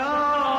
No.